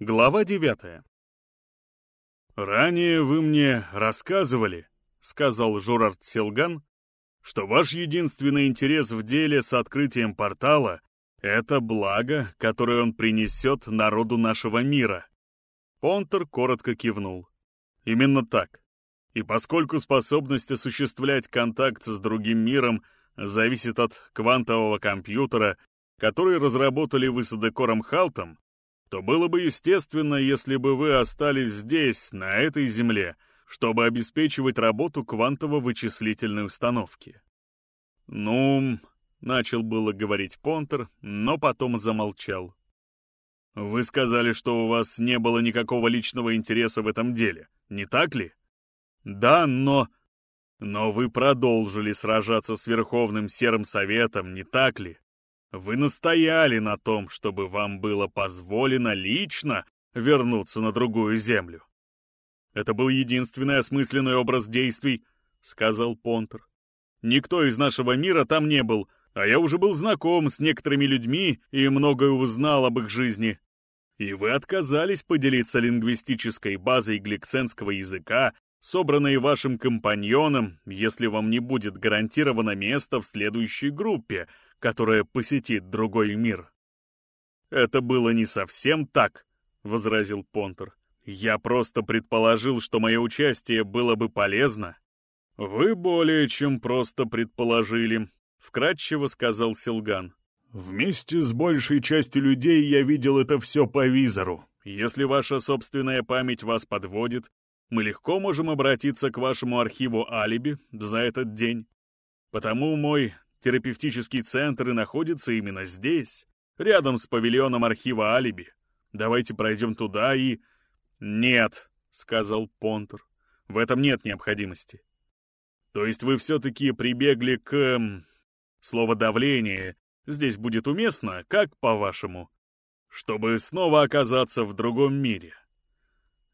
Глава девятая. «Ранее вы мне рассказывали, — сказал Журард Селган, — что ваш единственный интерес в деле с открытием портала — это благо, которое он принесет народу нашего мира». Понтер коротко кивнул. «Именно так. И поскольку способность осуществлять контакт с другим миром зависит от квантового компьютера, который разработали вы с Адекором Халтом, то было бы естественно, если бы вы остались здесь, на этой земле, чтобы обеспечивать работу квантово-вычислительной установки. «Ну...» — начал было говорить Понтер, но потом замолчал. «Вы сказали, что у вас не было никакого личного интереса в этом деле, не так ли?» «Да, но...» «Но вы продолжили сражаться с Верховным Серым Советом, не так ли?» Вы настояли на том, чтобы вам было позволено лично вернуться на другую землю. Это был единственный осмысленный образ действий, — сказал Понтер. Никто из нашего мира там не был, а я уже был знаком с некоторыми людьми и многое узнал об их жизни. И вы отказались поделиться лингвистической базой гликсенского языка, собранной вашим компаньоном, если вам не будет гарантировано место в следующей группе — которая посетит другой мир. «Это было не совсем так», — возразил Понтер. «Я просто предположил, что мое участие было бы полезно». «Вы более чем просто предположили», — вкратчиво сказал Силган. «Вместе с большей частью людей я видел это все по визору. Если ваша собственная память вас подводит, мы легко можем обратиться к вашему архиву алиби за этот день. Потому мой Терапевтический центр и находится именно здесь, рядом с павильоном архива Алиби. Давайте пройдем туда и... Нет, сказал Понтер. В этом нет необходимости. То есть вы все-таки прибегли к... Слово «давление» здесь будет уместно, как по-вашему? Чтобы снова оказаться в другом мире.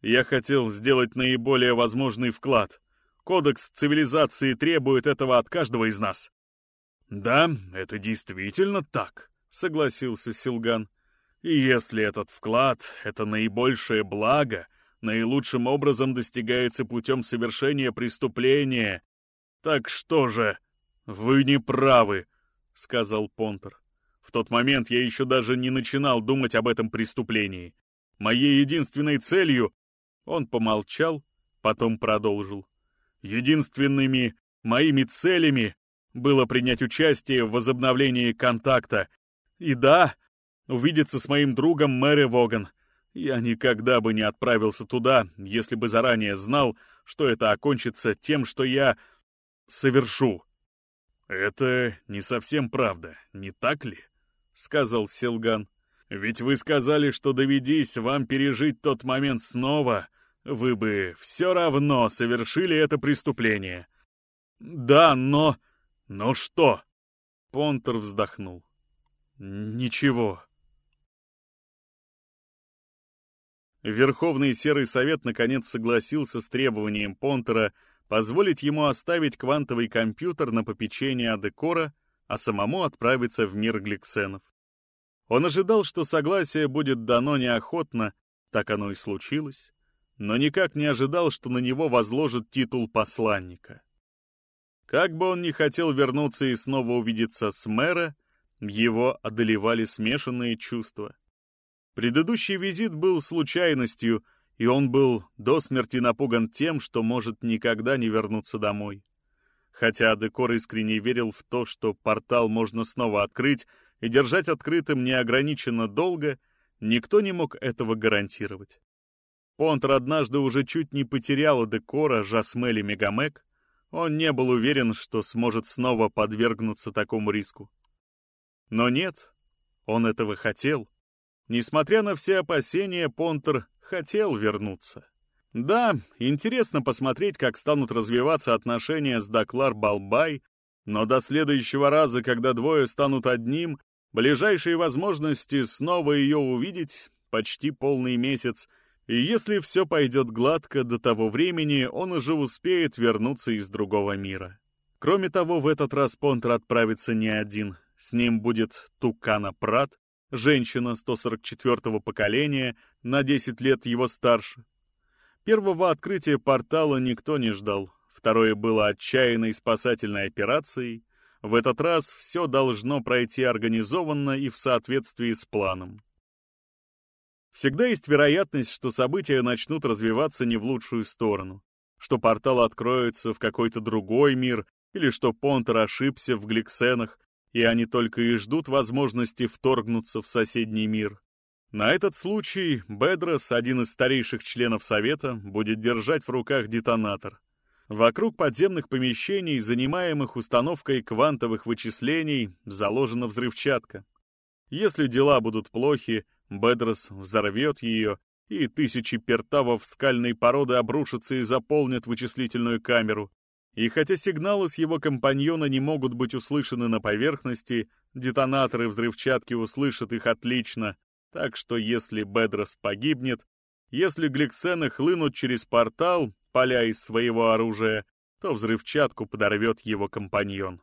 Я хотел сделать наиболее возможный вклад. Кодекс цивилизации требует этого от каждого из нас. «Да, это действительно так», — согласился Силган. «И если этот вклад — это наибольшее благо, наилучшим образом достигается путем совершения преступления, так что же...» «Вы не правы», — сказал Понтер. «В тот момент я еще даже не начинал думать об этом преступлении. Моей единственной целью...» Он помолчал, потом продолжил. «Единственными моими целями было принять участие в возобновлении контакта. И да, увидеться с моим другом Мэри Воган. Я никогда бы не отправился туда, если бы заранее знал, что это окончится тем, что я совершу. «Это не совсем правда, не так ли?» — сказал Селган. «Ведь вы сказали, что доведись вам пережить тот момент снова, вы бы все равно совершили это преступление». «Да, но...» «Ну что?» Понтер вздохнул. «Ничего». Верховный Серый Совет наконец согласился с требованием Понтера позволить ему оставить квантовый компьютер на попечение Адекора, а самому отправиться в мир гликсенов. Он ожидал, что согласие будет дано неохотно, так оно и случилось, но никак не ожидал, что на него возложат титул посланника. Как бы он ни хотел вернуться и снова увидеться с мэра, его одолевали смешанные чувства. Предыдущий визит был случайностью, и он был до смерти напуган тем, что может никогда не вернуться домой. Хотя Декор искренне верил в то, что портал можно снова открыть и держать открытым неограниченно долго, никто не мог этого гарантировать. Понтер однажды уже чуть не потерял Декора, Жасмель и Мегамек, он не был уверен, что сможет снова подвергнуться такому риску. Но нет, он этого хотел. Несмотря на все опасения, Понтер хотел вернуться. Да, интересно посмотреть, как станут развиваться отношения с Доклар Балбай, но до следующего раза, когда двое станут одним, ближайшие возможности снова ее увидеть — почти полный месяц — и если все пойдет гладко до того времени, он уже успеет вернуться из другого мира. Кроме того, в этот раз Понтер отправится не один. С ним будет Тукана Прат, женщина 144-го поколения, на 10 лет его старше. Первого открытия портала никто не ждал, второе было отчаянной спасательной операцией. В этот раз все должно пройти организованно и в соответствии с планом. Всегда есть вероятность, что события начнут развиваться не в лучшую сторону, что портал откроется в какой-то другой мир, или что Понтер ошибся в гликсенах, и они только и ждут возможности вторгнуться в соседний мир. На этот случай Бедрос, один из старейших членов Совета, будет держать в руках детонатор. Вокруг подземных помещений, занимаемых установкой квантовых вычислений, заложена взрывчатка. Если дела будут плохи, Бедрос взорвет ее, и тысячи пертавов скальной породы обрушатся и заполнят вычислительную камеру. И хотя сигналы с его компаньона не могут быть услышаны на поверхности, детонаторы взрывчатки услышат их отлично, так что если Бедрос погибнет, если гликсены хлынут через портал, поля из своего оружия, то взрывчатку подорвет его компаньон.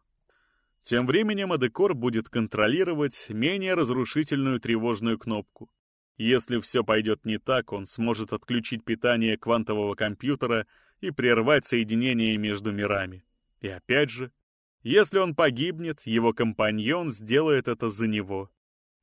Тем временем Адекор будет контролировать менее разрушительную тревожную кнопку. Если все пойдет не так, он сможет отключить питание квантового компьютера и прервать соединение между мирами. И опять же, если он погибнет, его компаньон сделает это за него.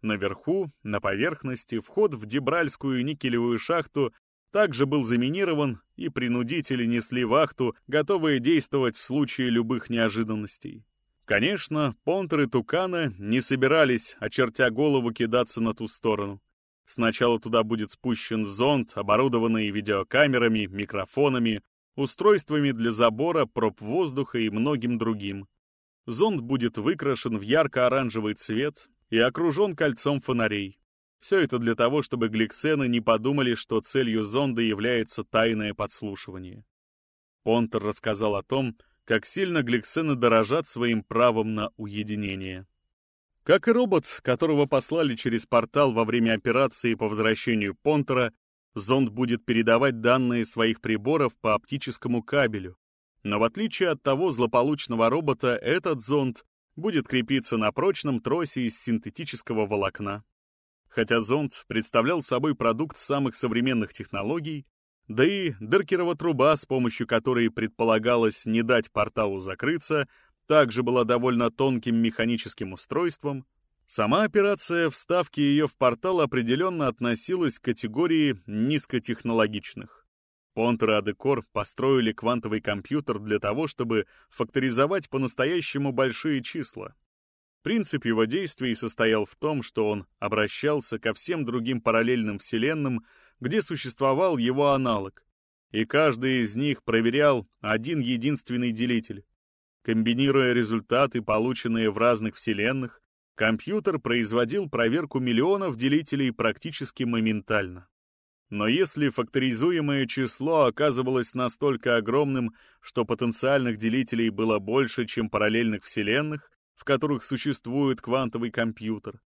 Наверху, на поверхности, вход в Дебральскую никелевую шахту также был заминирован, и принудители несли вахту, готовые действовать в случае любых неожиданностей. Конечно, Понтер и Тукана не собирались, очертя голову, кидаться на ту сторону. Сначала туда будет спущен зонд, оборудованный видеокамерами, микрофонами, устройствами для забора, проб воздуха и многим другим. Зонд будет выкрашен в ярко-оранжевый цвет и окружен кольцом фонарей. Все это для того, чтобы гликсены не подумали, что целью зонда является тайное подслушивание. Понтер рассказал о том, как сильно гликсены дорожат своим правом на уединение. Как и робот, которого послали через портал во время операции по возвращению Понтера, зонд будет передавать данные своих приборов по оптическому кабелю. Но в отличие от того злополучного робота, этот зонд будет крепиться на прочном тросе из синтетического волокна. Хотя зонд представлял собой продукт самых современных технологий, да и Деркерова труба, с помощью которой предполагалось не дать порталу закрыться, также была довольно тонким механическим устройством. Сама операция вставки ее в портал определенно относилась к категории низкотехнологичных. Понтер и Адекор построили квантовый компьютер для того, чтобы факторизовать по-настоящему большие числа. Принцип его действий состоял в том, что он обращался ко всем другим параллельным вселенным, где существовал его аналог, и каждый из них проверял один единственный делитель. Комбинируя результаты, полученные в разных вселенных, компьютер производил проверку миллионов делителей практически моментально. Но если факторизуемое число оказывалось настолько огромным, что потенциальных делителей было больше, чем параллельных вселенных, в которых существует квантовый компьютер,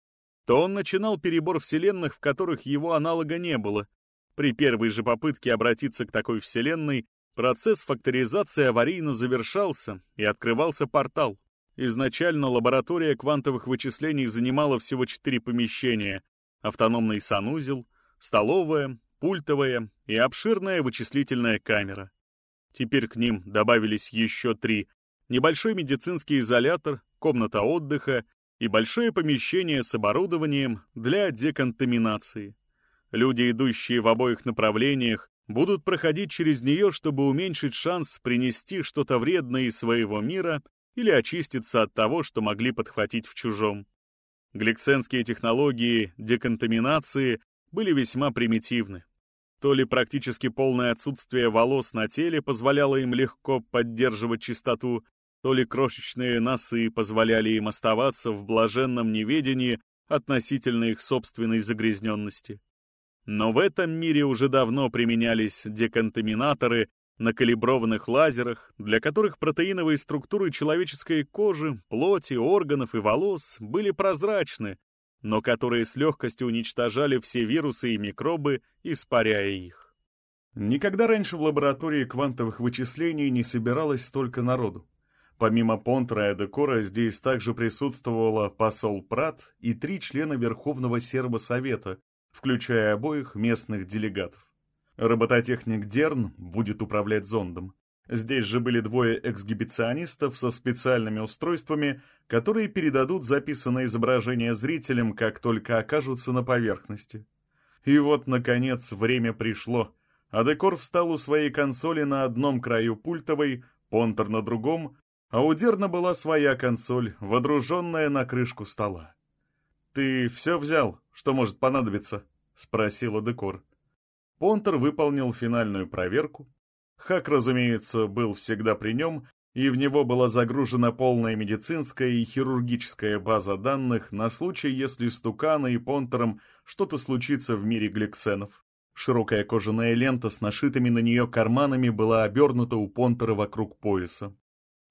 то он начинал перебор вселенных, в которых его аналога не было, при первой же попытке обратиться к такой вселенной, процесс факторизации аварийно завершался и открывался портал. Изначально лаборатория квантовых вычислений занимала всего четыре помещения — автономный санузел, столовая, пультовая и обширная вычислительная камера. Теперь к ним добавились еще три — небольшой медицинский изолятор, комната отдыха и большое помещение с оборудованием для деконтаминации. Люди, идущие в обоих направлениях, будут проходить через нее, чтобы уменьшить шанс принести что-то вредное из своего мира или очиститься от того, что могли подхватить в чужом. Гликсенские технологии деконтаминации были весьма примитивны. То ли практически полное отсутствие волос на теле позволяло им легко поддерживать чистоту, то ли крошечные носы позволяли им оставаться в блаженном неведении относительно их собственной загрязненности. Но в этом мире уже давно применялись деконтаминаторы на калиброванных лазерах, для которых протеиновые структуры человеческой кожи, плоти, органов и волос были прозрачны, но которые с легкостью уничтожали все вирусы и микробы, испаряя их. Никогда раньше в лаборатории квантовых вычислений не собиралось столько народу. Помимо Понтера и Декора здесь также присутствовала посол Прат и три члена Верховного Сербосовета, включая обоих местных делегатов. Робототехник Дерн будет управлять зондом. Здесь же были двое эксгибиционистов со специальными устройствами, которые передадут записанное изображение зрителям, как только окажутся на поверхности. И вот, наконец, время пришло. Адекор встал у своей консоли на одном краю пультовой, Понтер на другом, а у Дерна была своя консоль, водруженная на крышку стола. «Ты все взял, что может понадобиться?» — спросил Адекор. Понтер выполнил финальную проверку, Хак, разумеется, был всегда при нем, и в него была загружена полная медицинская и хирургическая база данных на случай, если с Тукана и Понтером что-то случится в мире гликсенов. Широкая кожаная лента с нашитыми на нее карманами была обернута у Понтера вокруг пояса.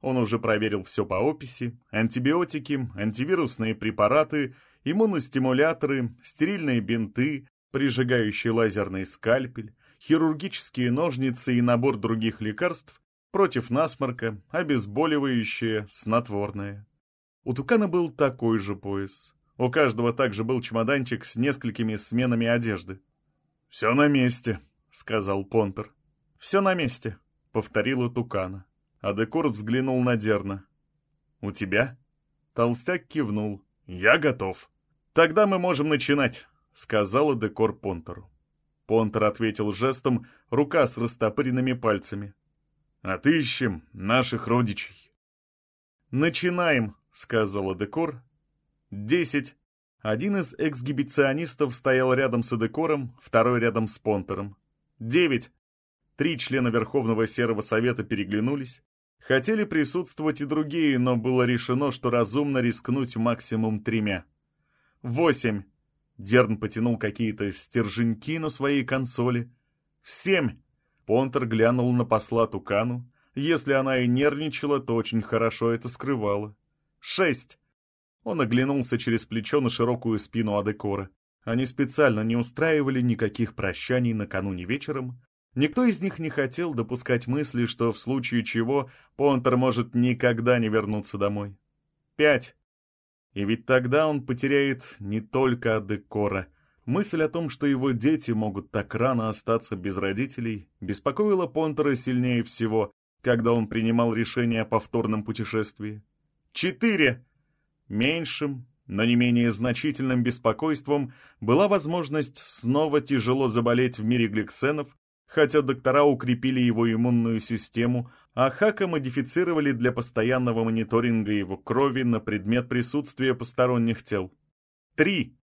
Он уже проверил все по описи, антибиотики, антивирусные препараты, иммуностимуляторы, стерильные бинты, прижигающий лазерный скальпель, хирургические ножницы и набор других лекарств против насморка, обезболивающее, снотворное. У Тукана был такой же пояс. У каждого также был чемоданчик с несколькими сменами одежды. «Все на месте», — сказал Понтер. «Все на месте», — повторила Тукана. А Декор взглянул на Дерна. «У тебя?» Толстяк кивнул. «Я готов». «Тогда мы можем начинать», — сказала Декор Понтеру. Понтер ответил жестом, рука с растопыренными пальцами. «Отыщем наших родичей». «Начинаем», — сказала Декор. «Десять». Один из эксгибиционистов стоял рядом с Декором, второй рядом с Понтером. «Девять». Три члена Верховного Серого Совета переглянулись. Хотели присутствовать и другие, но было решено, что разумно рискнуть максимум тремя. «Восемь». Дерн потянул какие-то стерженьки на своей консоли. «Семь!» Понтер глянул на посла Тукану. Если она и нервничала, то очень хорошо это скрывала. «Шесть!» Он оглянулся через плечо на широкую спину Адекора. Они специально не устраивали никаких прощаний накануне вечером. Никто из них не хотел допускать мысли, что в случае чего Понтер может никогда не вернуться домой. «Пять!» И ведь тогда он потеряет не только Адекора. Мысль о том, что его дети могут так рано остаться без родителей, беспокоила Понтера сильнее всего, когда он принимал решение о повторном путешествии. Четыре! Меньшим, но не менее значительным беспокойством была возможность снова тяжело заболеть в мире гликсенов, хотя доктора укрепили его иммунную систему, а Хака модифицировали для постоянного мониторинга его крови на предмет присутствия посторонних тел. Три.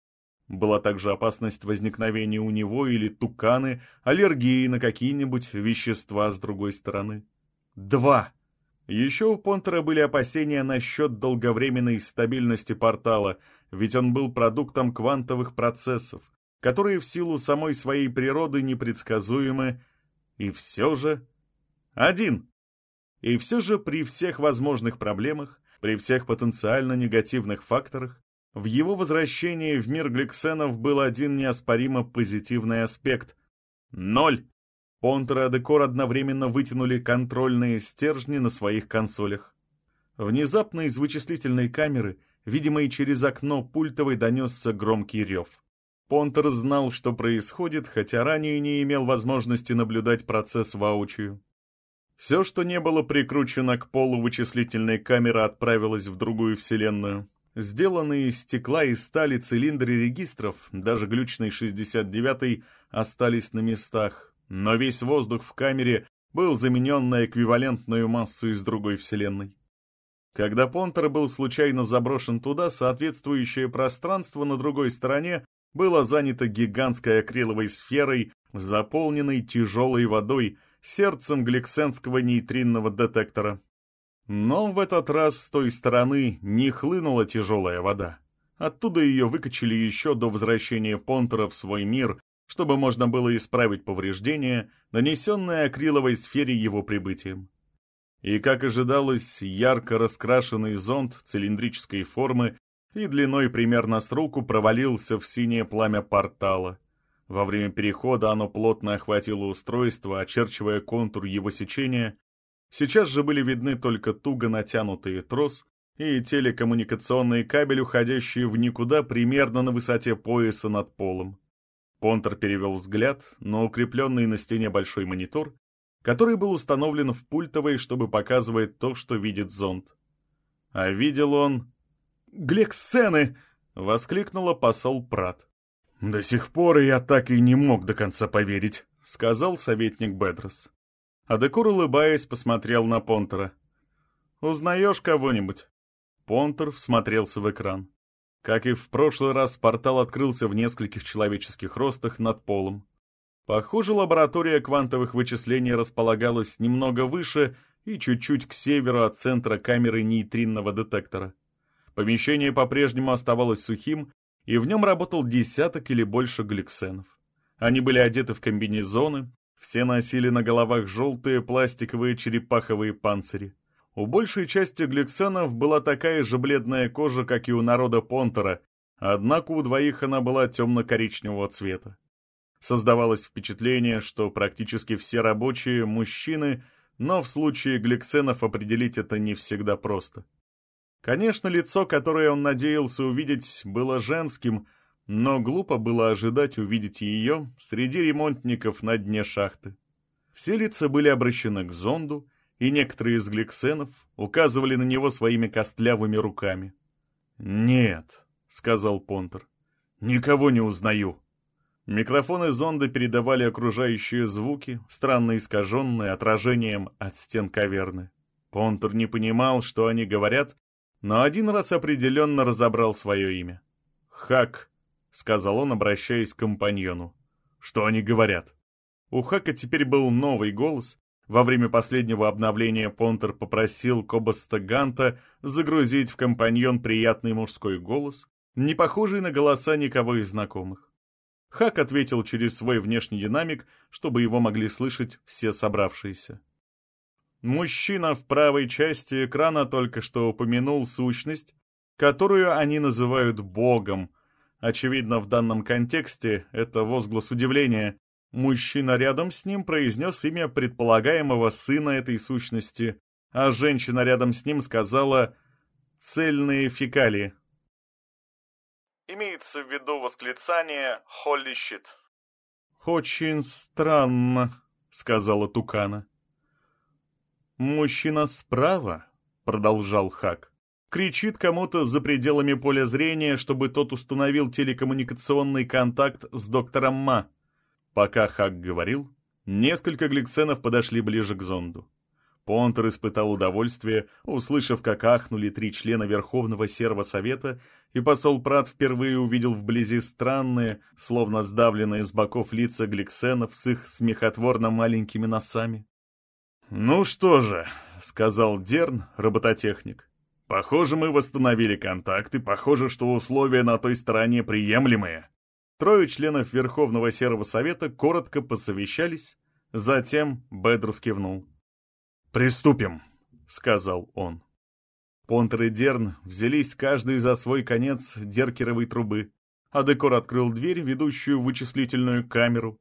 Была также опасность возникновения у него или туканы, аллергии на какие-нибудь вещества с другой стороны. Два. Еще у Понтера были опасения насчет долговременной стабильности портала, ведь он был продуктом квантовых процессов, которые в силу самой своей природы непредсказуемы, и все же... Один. И все же при всех возможных проблемах, при всех потенциально негативных факторах, в его возвращении в мир Гликсенов был один неоспоримо позитивный аспект. Ноль. Понтер и Декор одновременно вытянули контрольные стержни на своих консолях. Внезапно из вычислительной камеры, видимо и через окно пультовой, донесся громкий рев. Понтер знал, что происходит, хотя ранее не имел возможности наблюдать процесс воочию. Все, что не было прикручено к полу вычислительной камеры, отправилось в другую вселенную. Сделанные из стекла и стали цилиндры регистров, даже глючный 69-й, остались на местах, но весь воздух в камере был заменен на эквивалентную массу из другой вселенной. Когда Понтер был случайно заброшен туда, соответствующее пространство на другой стороне было занято гигантской акриловой сферой, заполненной тяжелой водой, сердцем гликсенского нейтринного детектора. Но в этот раз с той стороны не хлынула тяжелая вода. Оттуда ее выкачали еще до возвращения Понтера в свой мир, чтобы можно было исправить повреждения, нанесенные акриловой сфере его прибытием. И, как ожидалось, ярко раскрашенный зонд цилиндрической формы и длиной примерно с руку провалился в синее пламя портала — во время перехода оно плотно охватило устройство, очерчивая контур его сечения, Сейчас же были видны только туго натянутый трос и телекоммуникационный кабель, уходящий в никуда примерно на высоте пояса над полом. Понтер перевел взгляд на укрепленный на стене большой монитор, который был установлен в пультовой, чтобы показывать то, что видит зонд. А видел он... «Глексены!» — воскликнула посол Прат. «До сих пор я так и не мог до конца поверить», — сказал советник Бедрос. Адекур, улыбаясь, посмотрел на Понтера. «Узнаешь кого-нибудь?» Понтер всмотрелся в экран. Как и в прошлый раз, портал открылся в нескольких человеческих ростах над полом. Похоже, лаборатория квантовых вычислений располагалась немного выше и чуть-чуть к северу от центра камеры нейтринного детектора. Помещение по-прежнему оставалось сухим, и в нем работал десяток или больше гликсенов. Они были одеты в комбинезоны, все носили на головах желтые пластиковые черепаховые панцири. У большей части гликсенов была такая же бледная кожа, как и у народа Понтера, однако у двоих она была темно-коричневого цвета. Создавалось впечатление, что практически все рабочие – мужчины, но в случае гликсенов определить это не всегда просто. Конечно, лицо, которое он надеялся увидеть, было женским, но глупо было ожидать увидеть ее среди ремонтников на дне шахты. Все лица были обращены к зонду, и некоторые из гликсенов указывали на него своими костлявыми руками. «Нет», — сказал Понтер, — «никого не узнаю». Микрофоны зонда передавали окружающие звуки, странно искаженные отражением от стен каверны. Понтер не понимал, что они говорят, но один раз определенно разобрал свое имя. «Хак», — сказал он, обращаясь к компаньону. «Что они говорят?» У Хака теперь был новый голос. Во время последнего обновления Понтер попросил Кобаста Ганта загрузить в компаньон приятный мужской голос, не похожий на голоса никого из знакомых. Хак ответил через свой внешний динамик, чтобы его могли слышать все собравшиеся. Мужчина в правой части экрана только что упомянул сущность, которую они называют Богом. Очевидно, в данном контексте это возглас удивления. Мужчина рядом с ним произнес имя предполагаемого сына этой сущности, а женщина рядом с ним сказала «цельные фекалии». Имеется в виду восклицание «Холли щит». «Очень странно», — сказала Тукана. «Мужчина справа», — продолжал Хак, — кричит кому-то за пределами поля зрения, чтобы тот установил телекоммуникационный контакт с доктором Ма. Пока Хак говорил, несколько гликсенов подошли ближе к зонду. Понтер испытал удовольствие, услышав, как ахнули три члена Верховного Серого Совета, и посол Прат впервые увидел вблизи странные, словно сдавленные с боков лица гликсенов с их смехотворно маленькими носами. «Ну что же», — сказал Дерн, робототехник, — «похоже, мы восстановили контакт, и похоже, что условия на той стороне приемлемые». Трое членов Верховного Серого Совета коротко посовещались, затем Бедр кивнул. «Приступим», — сказал он. Понтер и Дерн взялись каждый за свой конец деркеровой трубы, а Декор открыл дверь, ведущую в вычислительную камеру.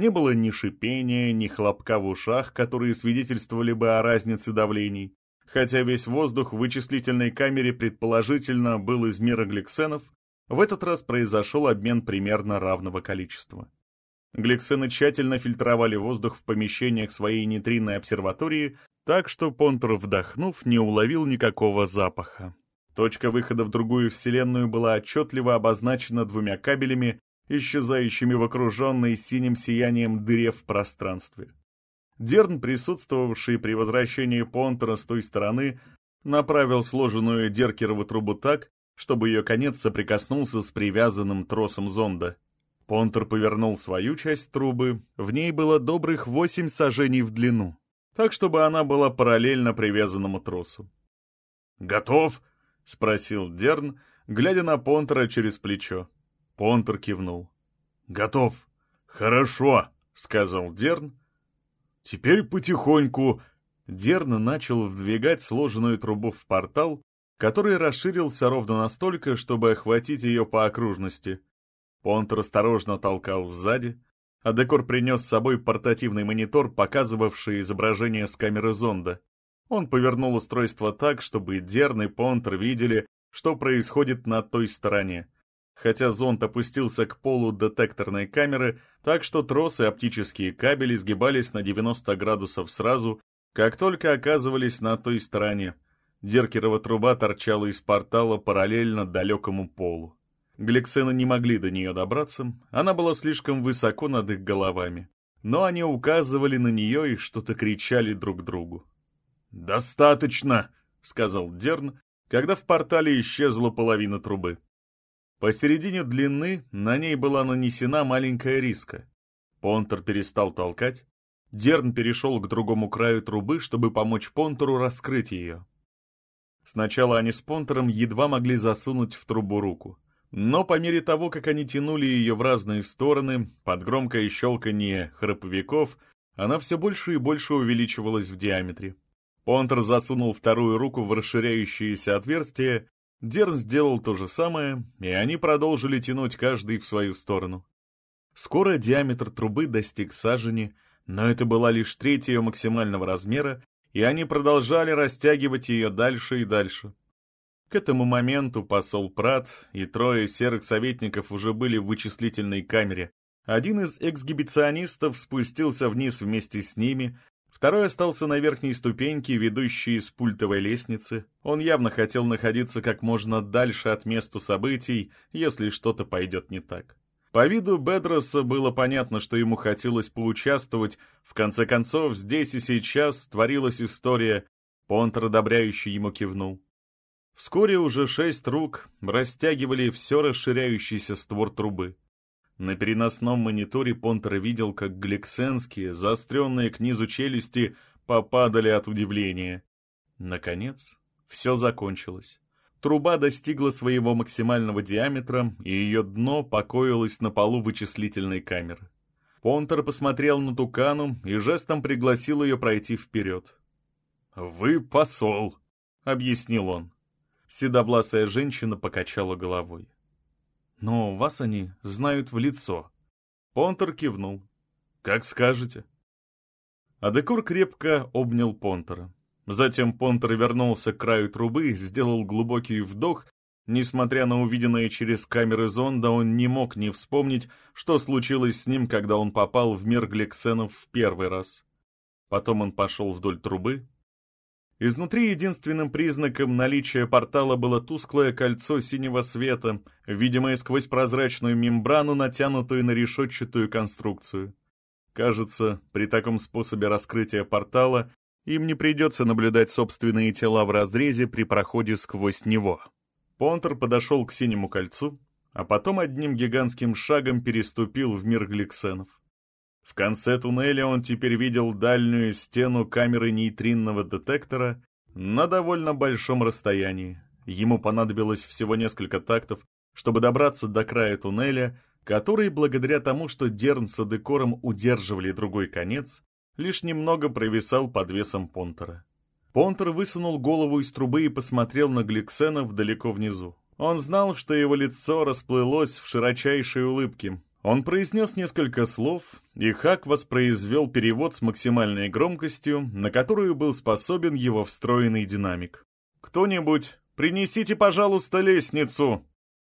Не было ни шипения, ни хлопка в ушах, которые свидетельствовали бы о разнице давлений, хотя весь воздух в вычислительной камере предположительно был из мира гликсенов, в этот раз произошел обмен примерно равного количества. Гликсены тщательно фильтровали воздух в помещениях своей нейтринной обсерватории, так что Понтер, вдохнув, не уловил никакого запаха. Точка выхода в другую вселенную была отчетливо обозначена двумя кабелями, исчезающими в окруженной синим сиянием дыре в пространстве. Дерн, присутствовавший при возвращении Понтера с той стороны, направил сложенную Деркерову трубу так, чтобы ее конец соприкоснулся с привязанным тросом зонда. Понтер повернул свою часть трубы, в ней было добрых восемь сажений в длину, так чтобы она была параллельно привязанному тросу. «Готов?» — спросил Дерн, глядя на Понтера через плечо. Понтер кивнул. «Готов». «Хорошо», — сказал Дерн. «Теперь потихоньку...» Дерн начал вдвигать сложенную трубу в портал, который расширился ровно настолько, чтобы охватить ее по окружности — Понтер осторожно толкал сзади. а Декор принес с собой портативный монитор, показывавший изображение с камеры зонда. Он повернул устройство так, чтобы Дерн и Понтер видели, что происходит на той стороне. Хотя зонд опустился к полу детекторной камеры, так что тросы и оптические кабели сгибались на 90 градусов сразу, как только оказывались на той стороне. Деркерова труба торчала из портала параллельно далекому полу. Гликсены не могли до нее добраться, она была слишком высоко над их головами. Но они указывали на нее и что-то кричали друг другу. «Достаточно!» — сказал Дерн, когда в портале исчезла половина трубы. Посередине длины на ней была нанесена маленькая риска. Понтер перестал толкать. Дерн перешел к другому краю трубы, чтобы помочь Понтеру раскрыть ее. Сначала они с Понтером едва могли засунуть в трубу руку. Но по мере того, как они тянули ее в разные стороны, под громкое щелканье храповиков, она все больше и больше увеличивалась в диаметре. Понтер засунул вторую руку в расширяющееся отверстие, Дерн сделал то же самое, и они продолжили тянуть каждый в свою сторону. Скоро диаметр трубы достиг сажени, но это была лишь треть ее максимального размера, и они продолжали растягивать ее дальше и дальше. К этому моменту посол Прат и трое серых советников уже были в вычислительной камере. Один из эксгибиционистов спустился вниз вместе с ними, второй остался на верхней ступеньке, ведущей с пультовой лестницы. Он явно хотел находиться как можно дальше от места событий, если что-то пойдет не так. По виду Бедроса было понятно, что ему хотелось поучаствовать. В конце концов, здесь и сейчас творилась история. Понтер одобряющий ему кивнул. Вскоре уже шесть рук растягивали все расширяющийся створ трубы. На переносном мониторе Понтер видел, как гликсенские, заостренные к низу челюсти, попадали от удивления. Наконец, все закончилось. Труба достигла своего максимального диаметра, и ее дно покоилось на полу вычислительной камеры. Понтер посмотрел на Тукану и жестом пригласил ее пройти вперед. «Вы посол», — объяснил он. Седовласая женщина покачала головой. «Но вас они знают в лицо». Понтер кивнул. «Как скажете». Адекор крепко обнял Понтера. Затем Понтер вернулся к краю трубы, сделал глубокий вдох. Несмотря на увиденное через камеры зонда, он не мог не вспомнить, что случилось с ним, когда он попал в мир гликсенов в первый раз. Потом он пошел вдоль трубы, Изнутри единственным признаком наличия портала было тусклое кольцо синего света, видимое сквозь прозрачную мембрану, натянутую на решетчатую конструкцию. Кажется, при таком способе раскрытия портала им не придется наблюдать собственные тела в разрезе при проходе сквозь него. Понтер подошел к синему кольцу, а потом одним гигантским шагом переступил в мир гликсенов. В конце туннеля он теперь видел дальнюю стену камеры нейтринного детектора на довольно большом расстоянии. Ему понадобилось всего несколько тактов, чтобы добраться до края туннеля, который, благодаря тому, что Дерн с Адекором удерживали другой конец, лишь немного провисал под весом Понтера. Понтер высунул голову из трубы и посмотрел на Гликсенов далеко внизу. Он знал, что его лицо расплылось в широчайшей улыбке, он произнес несколько слов, и Хак воспроизвел перевод с максимальной громкостью, на которую был способен его встроенный динамик. «Кто-нибудь, принесите, пожалуйста, лестницу!»